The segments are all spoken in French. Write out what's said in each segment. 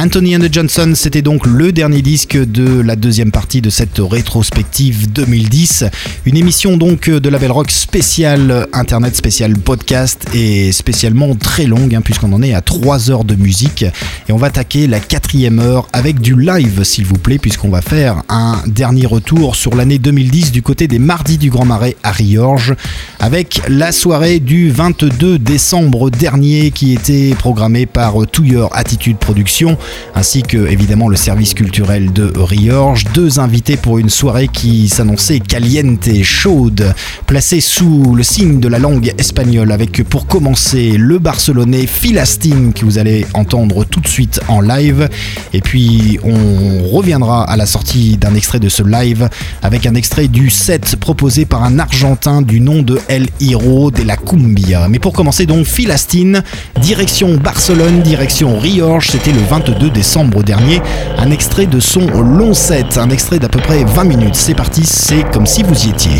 Anthony and the Johnson, c'était donc le dernier disque de la deuxième partie de cette rétrospective 2010. Une émission donc de la Belle Rock spéciale internet, spéciale podcast et spécialement très longue hein, puisqu'on en est à 3 heures de musique. Et on va attaquer la quatrième heure avec du live s'il vous plaît puisqu'on va faire un dernier retour sur l'année 2010 du côté des Mardis du Grand Marais à Riorges avec la soirée du 22 décembre dernier qui était programmée par Touilleur Attitude Production ainsi que évidemment le service culturel de Riorges. Deux invités pour une soirée qui s'annonçait caliente et chaude, placée sous le signe de la langue espagnole, avec pour commencer le barcelonais Philastine que vous allez entendre tout de suite en live. Et puis on reviendra à la sortie d'un extrait de ce live avec un extrait du set proposé par un Argentin du nom de El Hiro de la Cumbia. Mais pour commencer donc Philastine, direction Barcelone, direction Riorges, c'était le 22 décembre dernier, un extrait de son long set, un extrait d'à peu près 20 minutes. C'est parti, c'est comme si vous y étiez.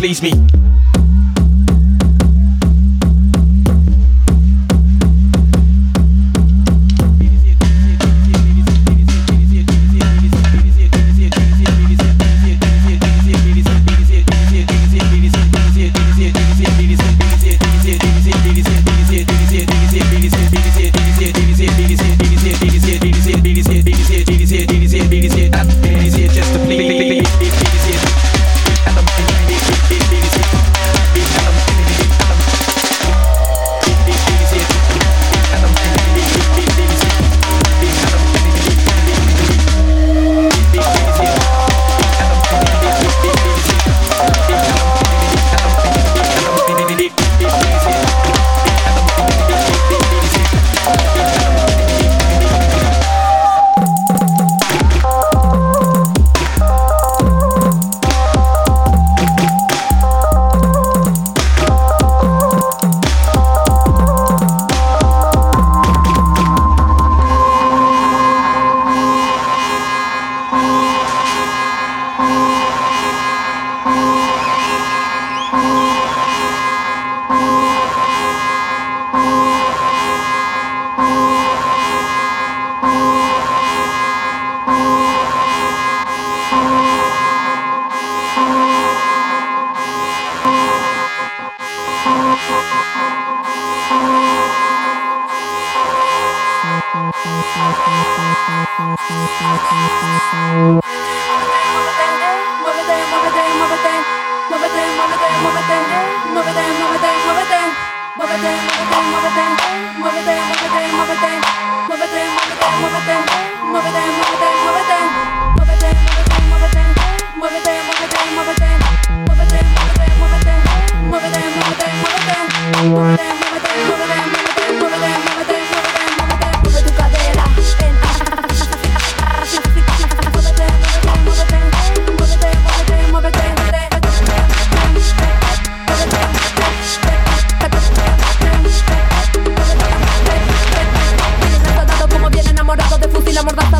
Please me.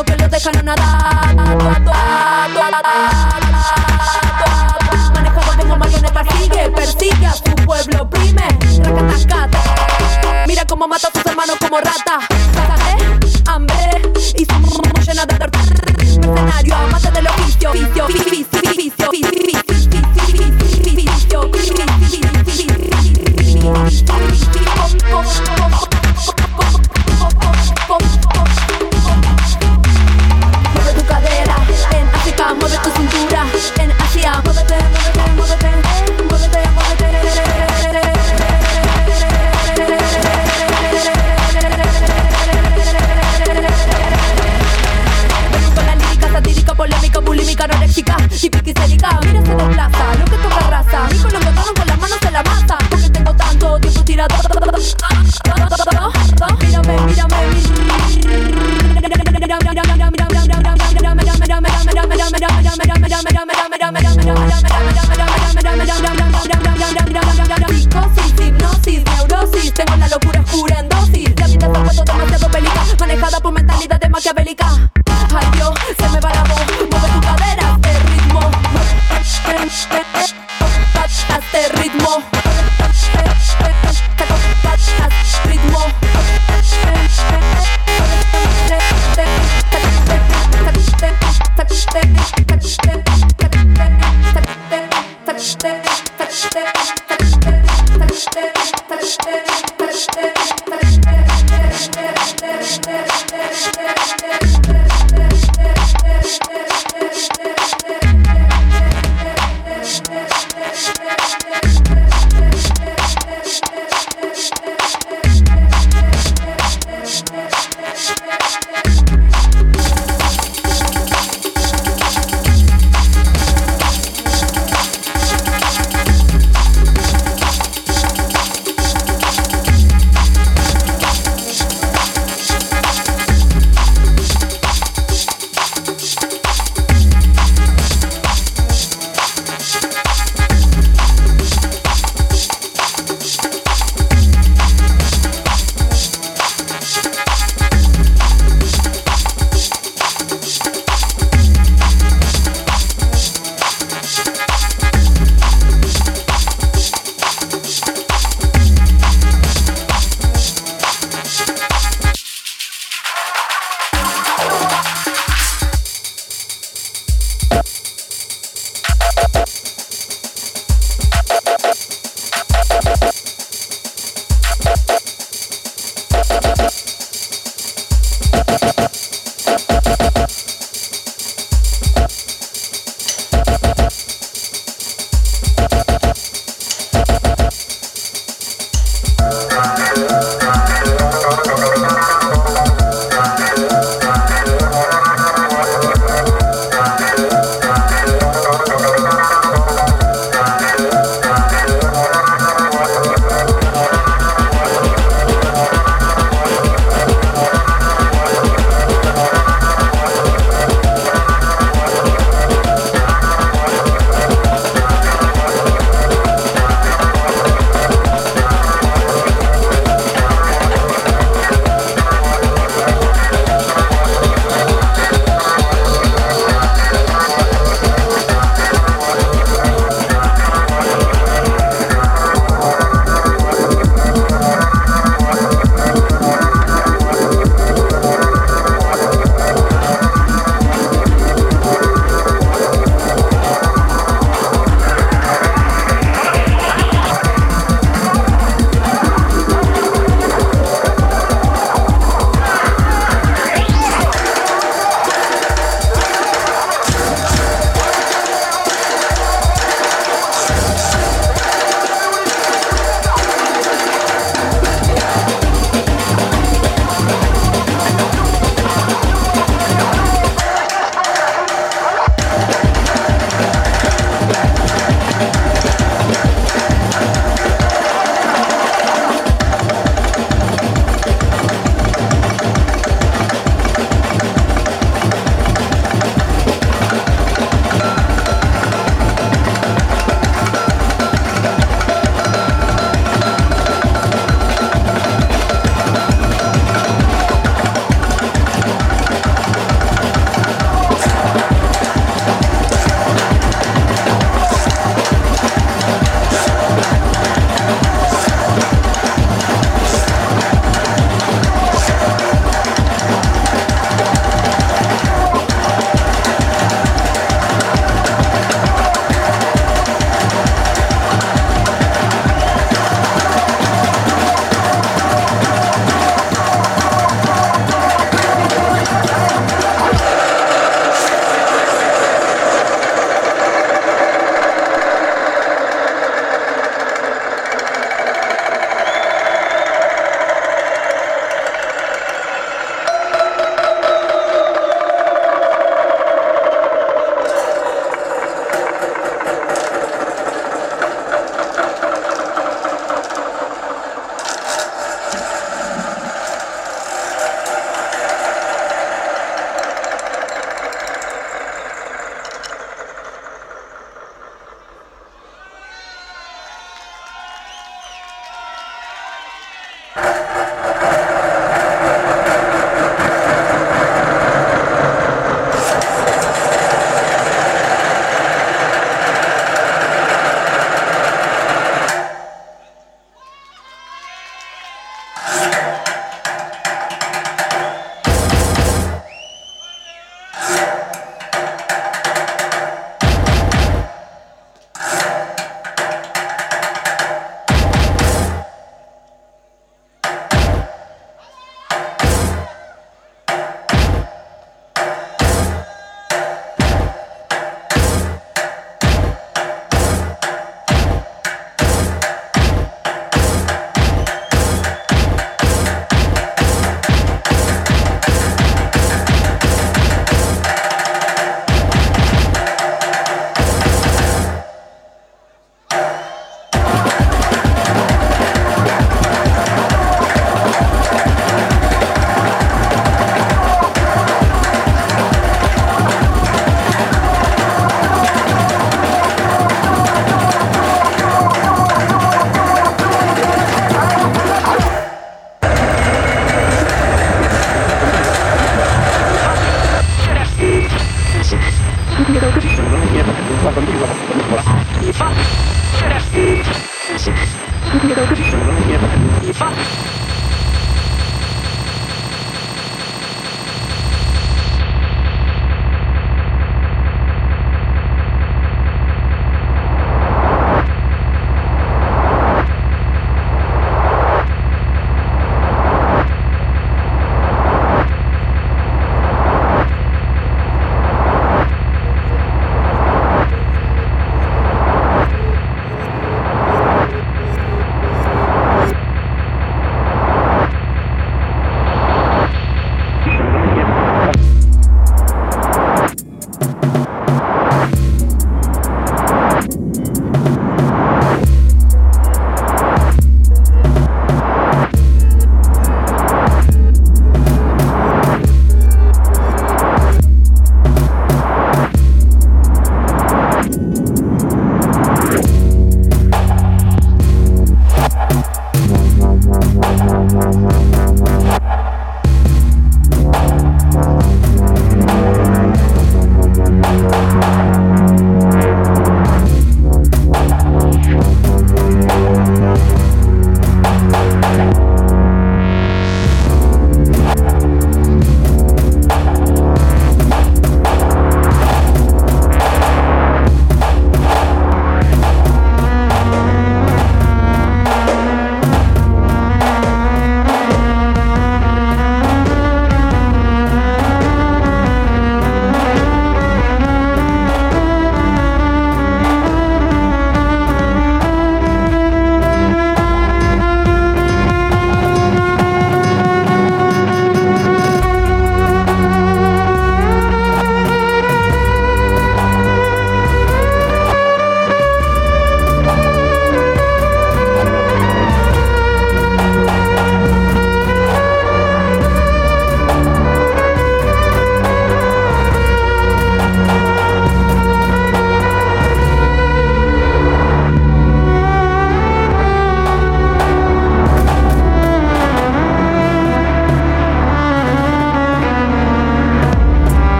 que los dejan a nadar. Manejado como marioneta, sigue, persigue a su pueblo, prime. Mira cómo mata a tus hermanos como rata. Sácate, hambre y su llena de. Escenario, amante del oficio, vicio, vicio, vicio, vicio. Oh, maquiavélica. Ay Dios, se me va la voz. Mueve tu cadera este ritmo. Este ritmo. Ritmo. ritmo.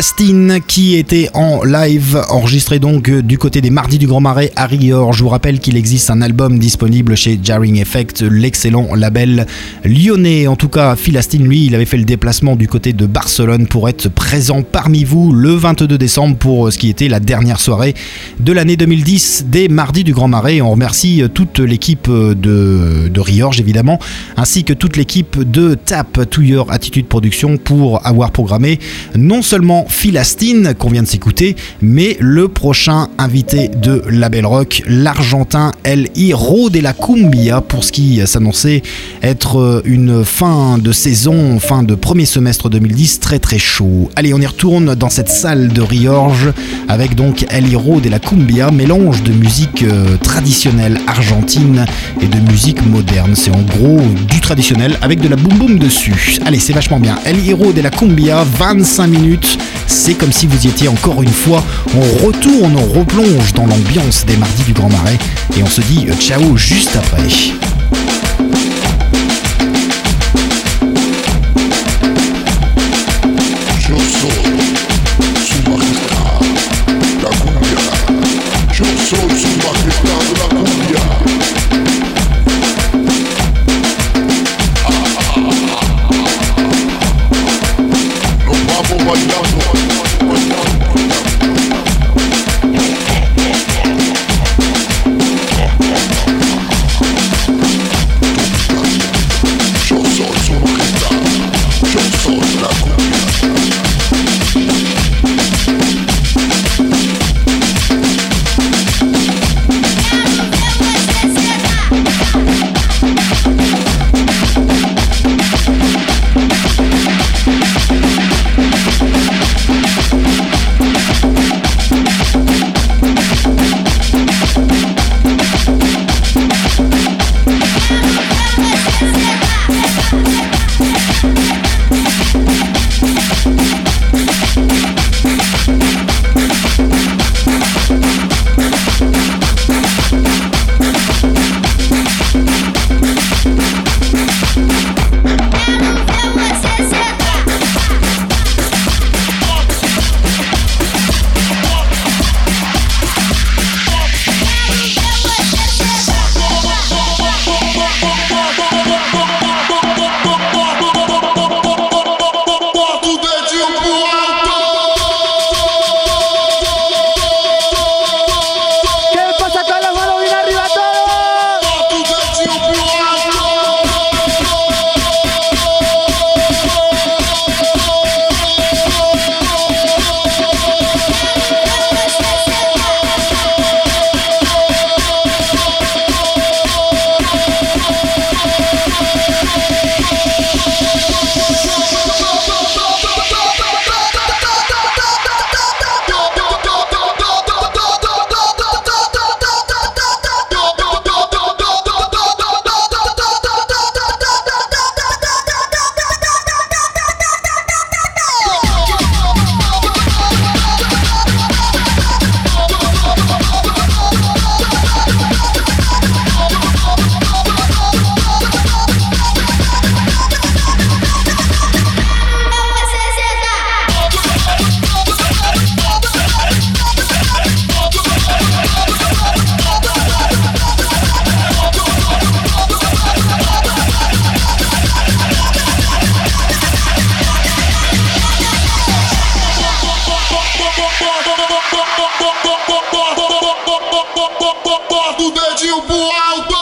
Philastine qui était en live, enregistré donc du côté des Mardis du Grand Marais à Rior. Je vous rappelle qu'il existe un album disponible chez Jarring Effect, l'excellent label lyonnais. En tout cas, Philastine, lui, il avait fait le déplacement du côté de Barcelone pour être présent parmi vous le 22 décembre pour ce qui était la dernière soirée de l'année 2010 des Mardis du Grand Marais. On remercie toute l'équipe de, de Riorge, évidemment, ainsi que toute l'équipe de Tap To Your Attitude Production pour avoir programmé non seulement Philastine qu'on vient de s'écouter, mais le prochain invité de Label Rock, l'Argentin El Hiro de la Cumbia, pour ce qui s'annonçait être une fin de saison, fin de premier semestre 2010 très très chaud. Allez, on y retourne dans cette salle de Riorge avec donc El Hiro de la Cumbia, mélange de musique euh, traditionnelle argentine et de musique moderne. C'est en gros du traditionnel avec de la boum boum dessus. Allez, c'est vachement bien. El Hiro de la Cumbia, 25 minutes. C'est comme si vous étiez encore une fois. On retourne, on replonge dans l'ambiance des mardis du Grand Marais et on se dit euh, ciao juste après. alto!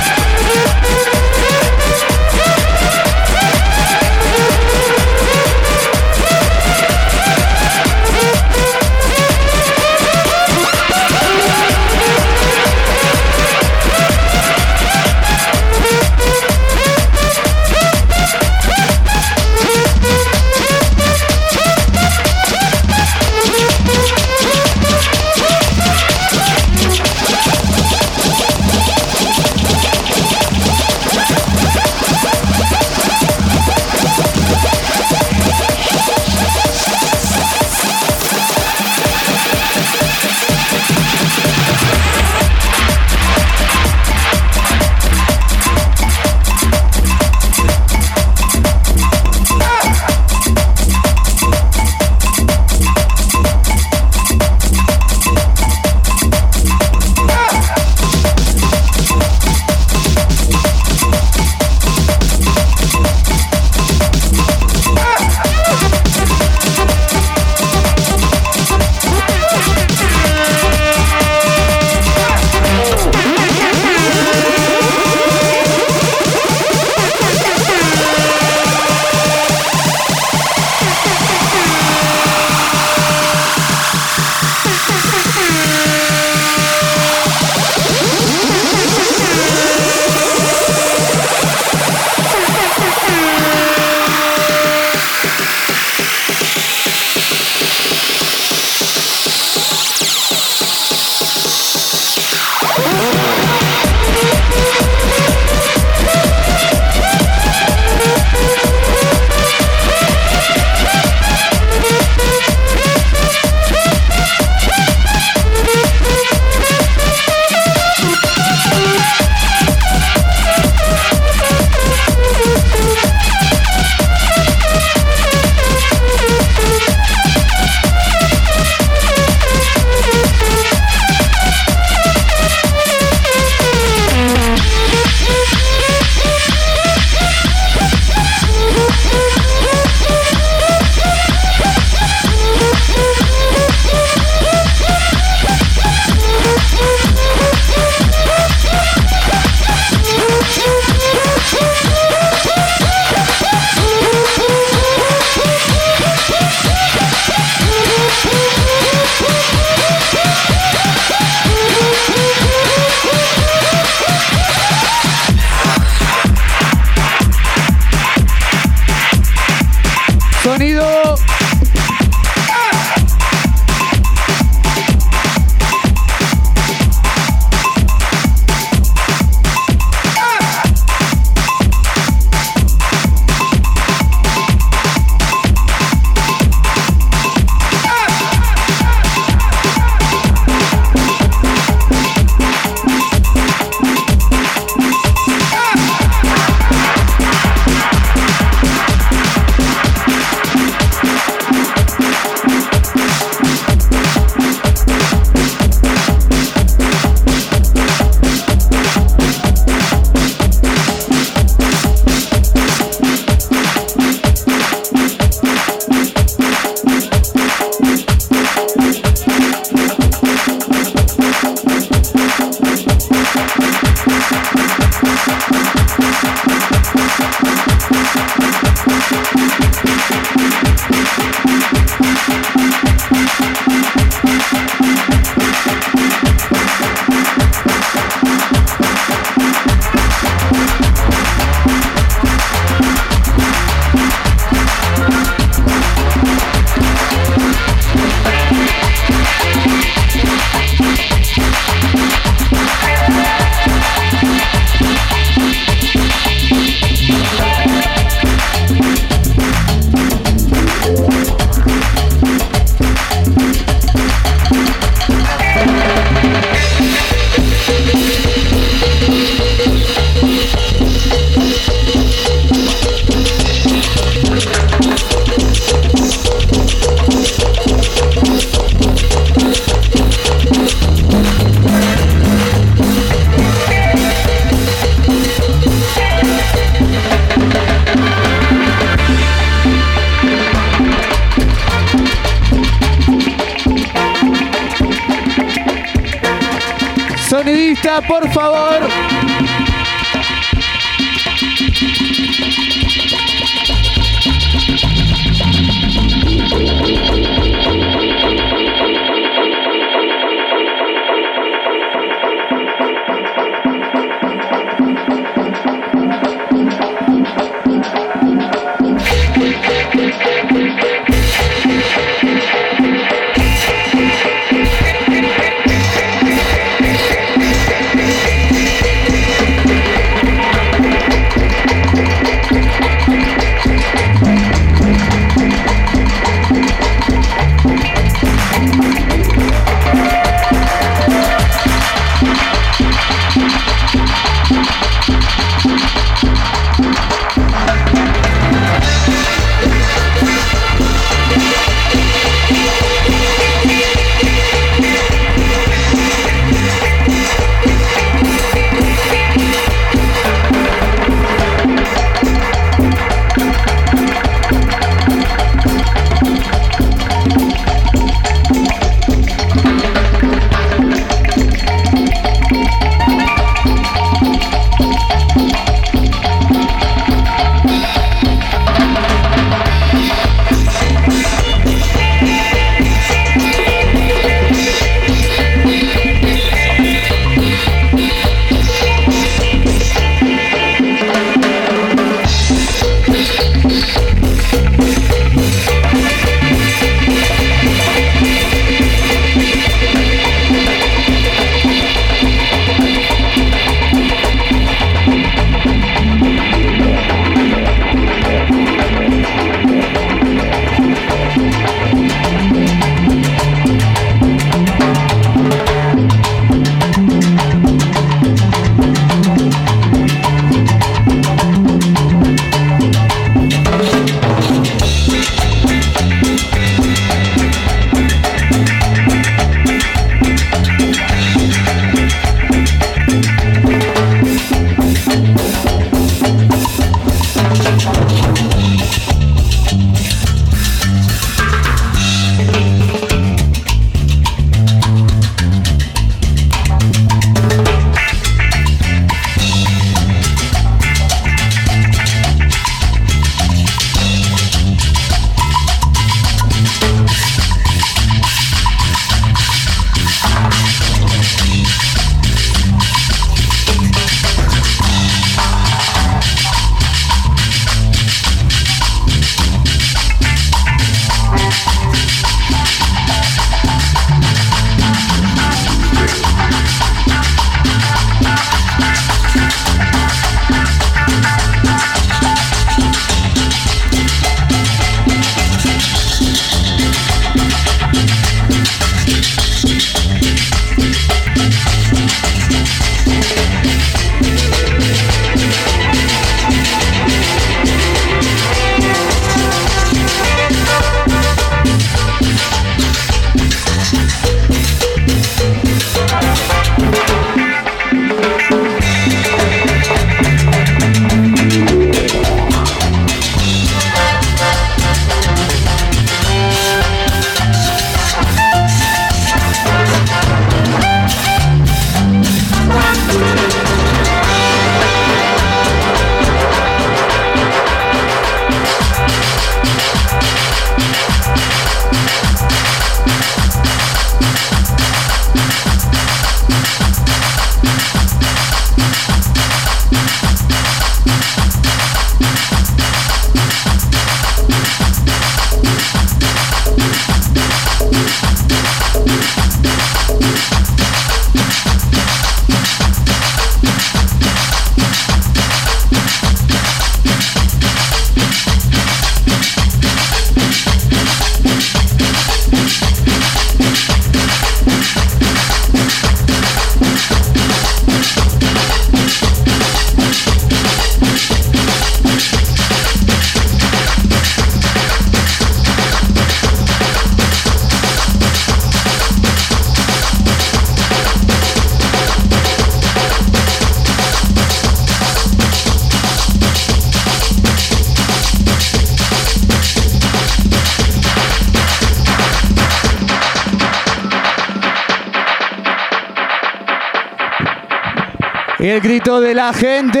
Y el grito de la gente.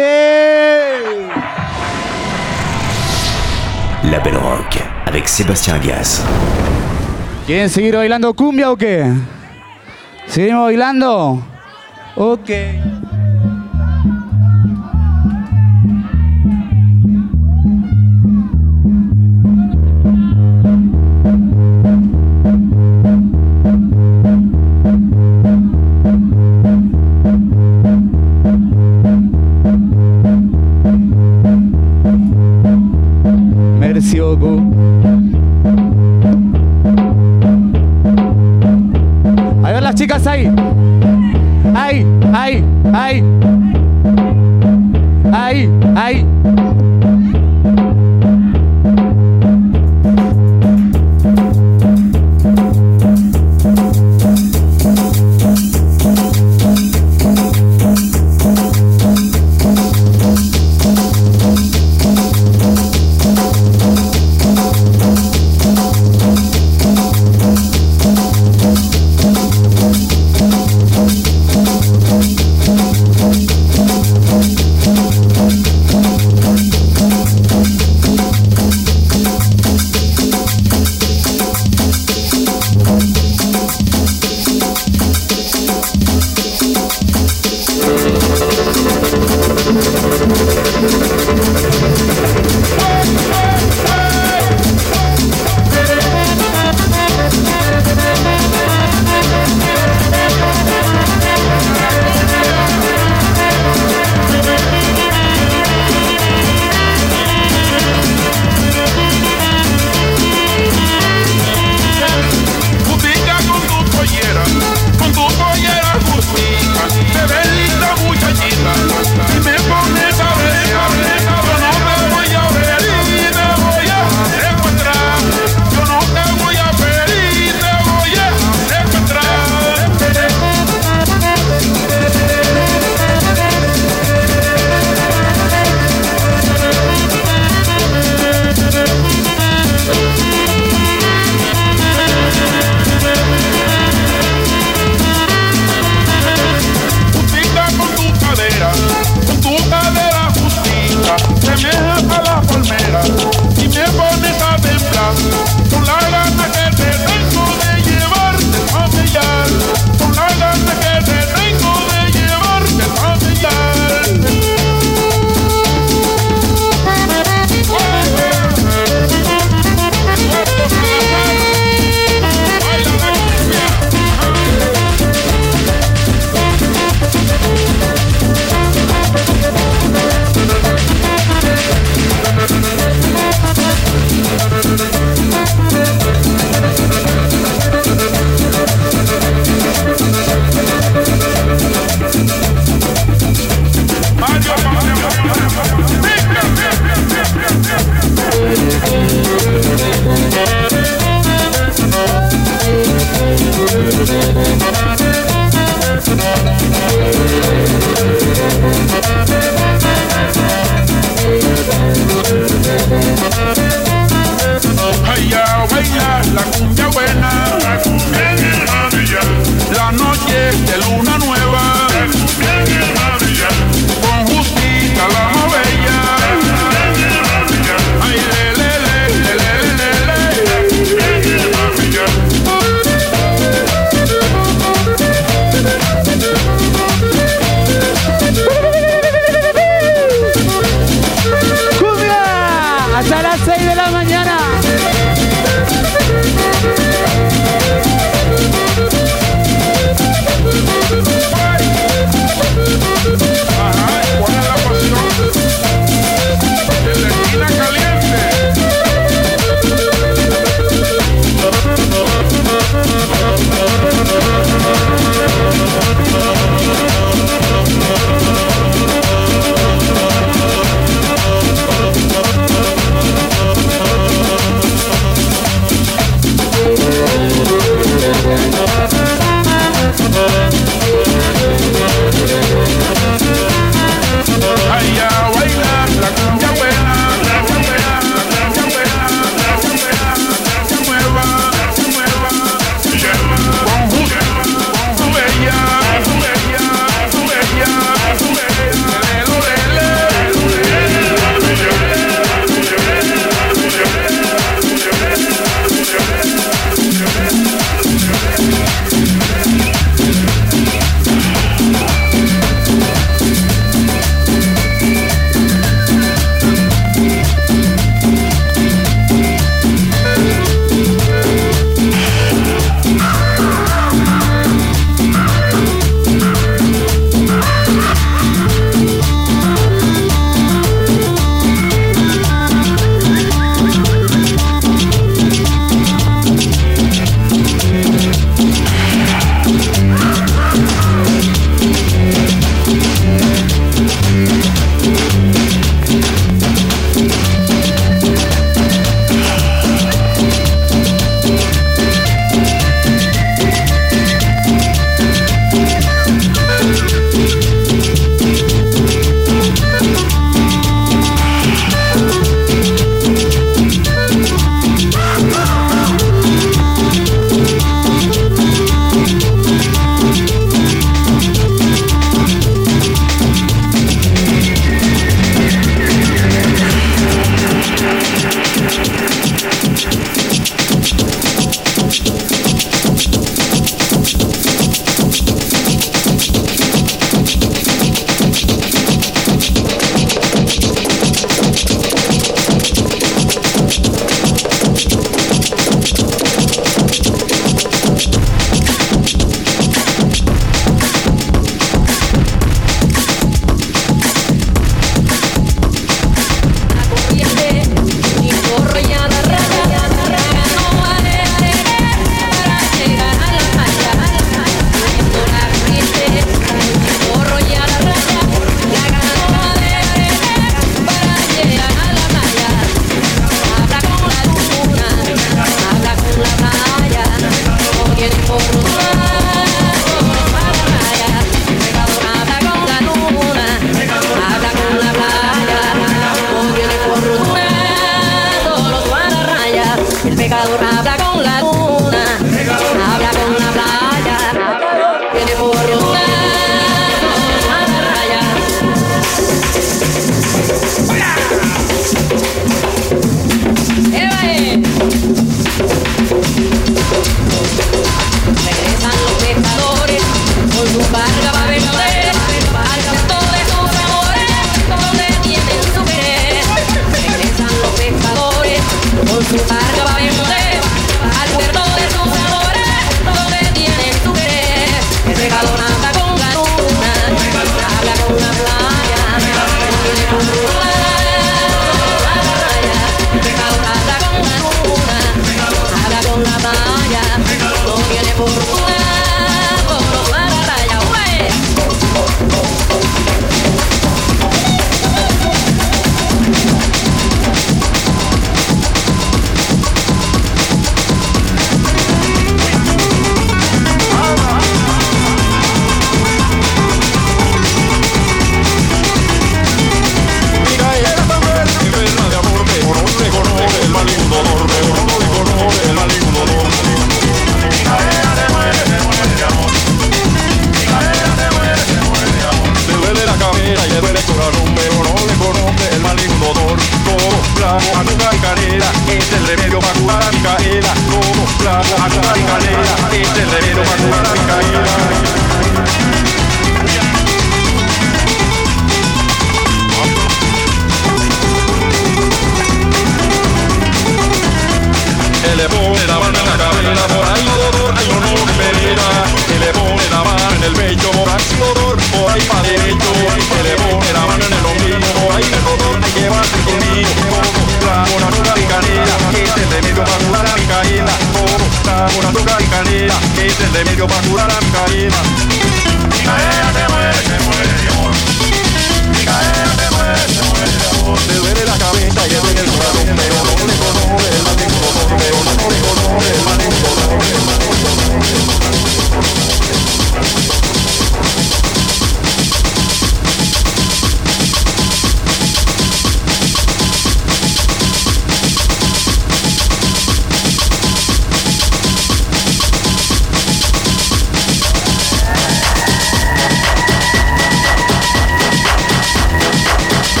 La Belle Rock avec Sébastien Gas. ¿Quieren seguir bailando cumbia o qué? ¿Seguimos bailando? Ok.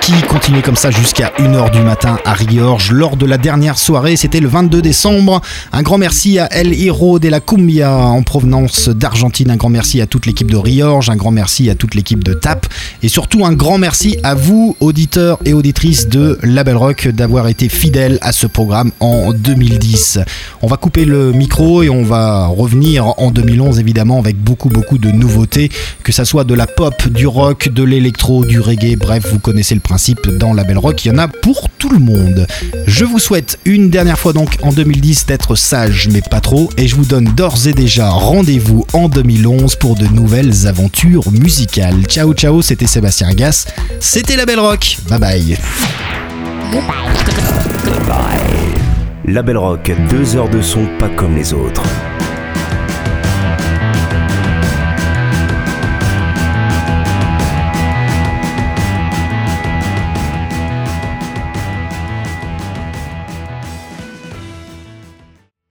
Qui continuait comme ça jusqu'à 1h du matin à Riorge lors de la dernière soirée, c'était le 22 décembre. Un grand merci à El Hiro de la Cumbia en provenance d'Argentine. Un grand merci à toute l'équipe de Riorge, un grand merci à toute l'équipe de TAP et surtout un grand merci à vous, auditeurs et auditrices de Label Rock, d'avoir été fidèles à ce programme en 2010. On va couper le micro et on va revenir en 2011 évidemment avec beaucoup beaucoup de nouveautés, que ça soit de la pop, du rock, de l'électro, du reggae, bref, vous connaissez le principe dans Label Rock, il y en a pour tout le monde. Je vous souhaite une dernière fois donc en 2010 d'être sage mais pas trop et je vous donne d'ores et déjà rendez-vous en 2011 pour de nouvelles aventures musicales. Ciao ciao, c'était Sébastien Agas, c'était Label Rock, bye bye. Label Rock, deux heures de son pas comme les autres.